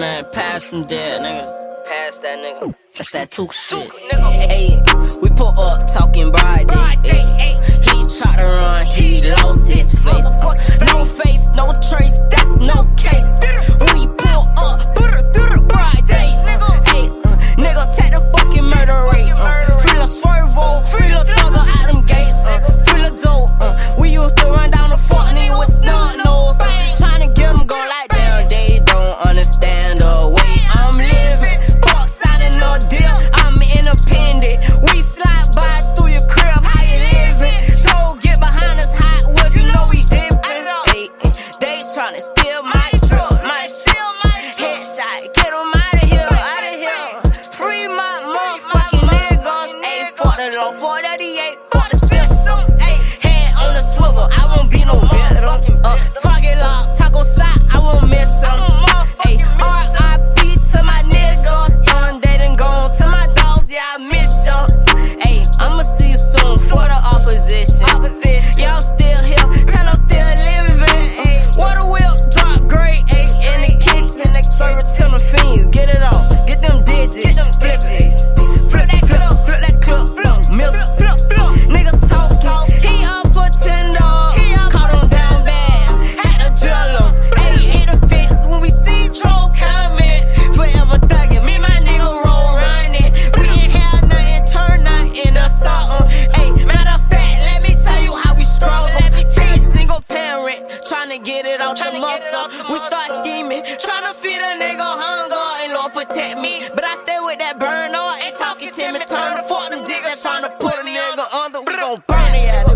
Man, pass him dead, nigga. Pass that nigga. That's that took shit. Hey, we put up my truck, my headshot. Get him out of here, out of here. Free my motherfucking niggas. The swivel, I won't be no get it all, get them digits. Get them digits. get it out the muscle. We start scheming, trying to feed a nigga hunger, and Lord protect me. But I stay with that burner and talking Timmy Turner. Fuck them dick that's trying to put a nigga under. We gon' burn it at